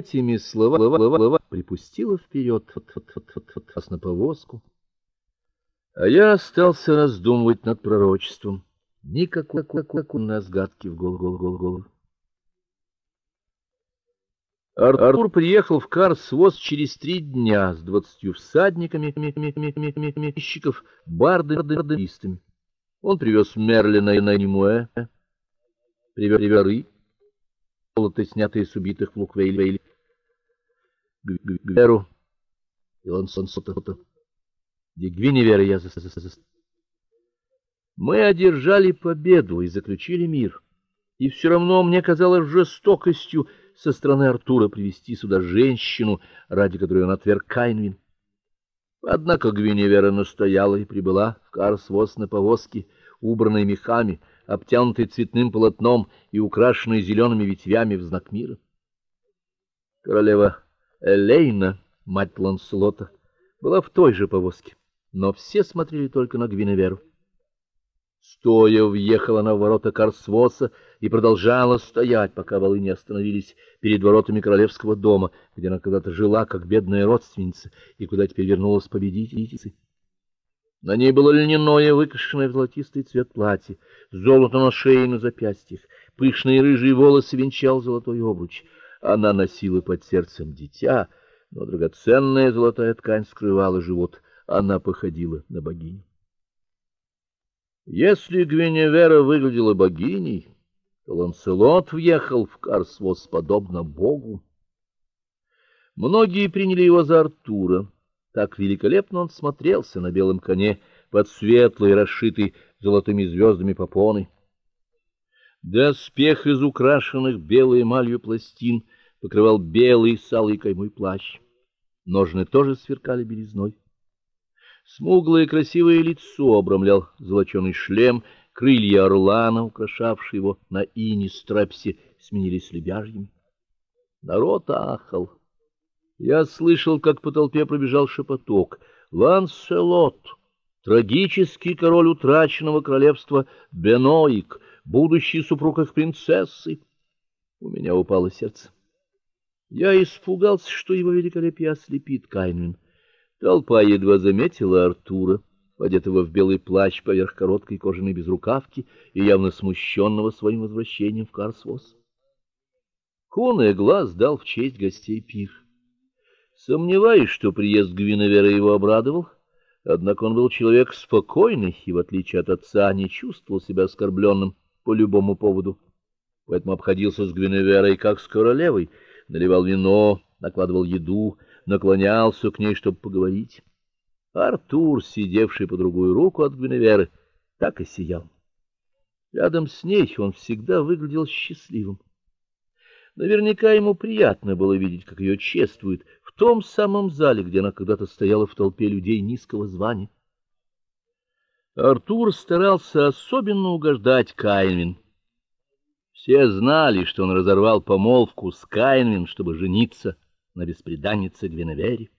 этими словами припустила вперед на повозку. А я остался раздумывать над пророчеством. Никакой разгадки в голову. голову. Артур приехал в Карсвоз через три дня с двадцатью всадниками, мищиков, бардами, Он привез Мерлина и Нанимуэ, привер золото, снятые с убитых в Луквейле, Гверу, и он Сонсота, где Гвиневера я Мы одержали победу и заключили мир. И все равно мне казалось жестокостью со стороны Артура привести сюда женщину, ради которой он отверг Кайнвин. Однако Гвиневера настояла и прибыла в Карсвос на повозке, убранной мехами, обтянутой цветным полотном и украшенной зелеными ветвями в знак мира. Королева Элейна, мать Ланселота, была в той же повозке, но все смотрели только на Гвиневеру. Стоя въехала она в ворота Карсвоса и продолжала стоять, пока волы не остановились перед воротами королевского дома, где она когда-то жила как бедная родственница и куда теперь вернулась победительницей. На ней было льняное, выкрашенное в золотистый цвет платье, золото на шее и на запястьях, пышные рыжие волосы венчал золотой обруч. Она носила под сердцем дитя, но драгоценная золотая ткань скрывала живот. Она походила на богиню. Если Гвиневера выглядела богиней, то Ланселот въехал в Карсвос подобно богу. Многие приняли его за Артура. Так великолепно он смотрелся на белом коне под светлой, расшитой золотыми звездами попоной. Доспех из украшенных белой эмалью пластин покрывал белый с алой каймой плащ. Ножны тоже сверкали белизной. Смуглое красивое лицо обрамлял золоченый шлем, крылья орлана, украшавшие его на ине страпсе, сменились лебяжьими. Народ ахал. Я слышал, как по толпе пробежал шепоток: "Ланселот, трагический король утраченного королевства Беноик, будущий супруг их принцессы". У меня упало сердце. Я испугался, что его великолепие ослепит Кайнвин. Толпа едва заметила Артура, одетого в белый плащ поверх короткой кожаной безрукавки и явно смущенного своим возвращением в Карсвос. Коный глаз дал в честь гостей пир. Сомневаюсь, что приезд Гвиневера его обрадовал, однако он был человек спокойный и в отличие от отца не чувствовал себя оскорбленным по любому поводу. Поэтому обходился с Гвиневерой как с королевой, наливал вино, накладывал еду, наклонялся к ней, чтобы поговорить. Артур, сидевший по другую руку от Гвиневеры, так и сиял. Рядом с ней он всегда выглядел счастливым. Наверняка ему приятно было видеть, как ее чествуют в том самом зале, где она когда-то стояла в толпе людей низкого звания. Артур старался особенно угождать Кайнвин. Все знали, что он разорвал помолвку с Кайнвин, чтобы жениться на бесприданнице Гвиневере.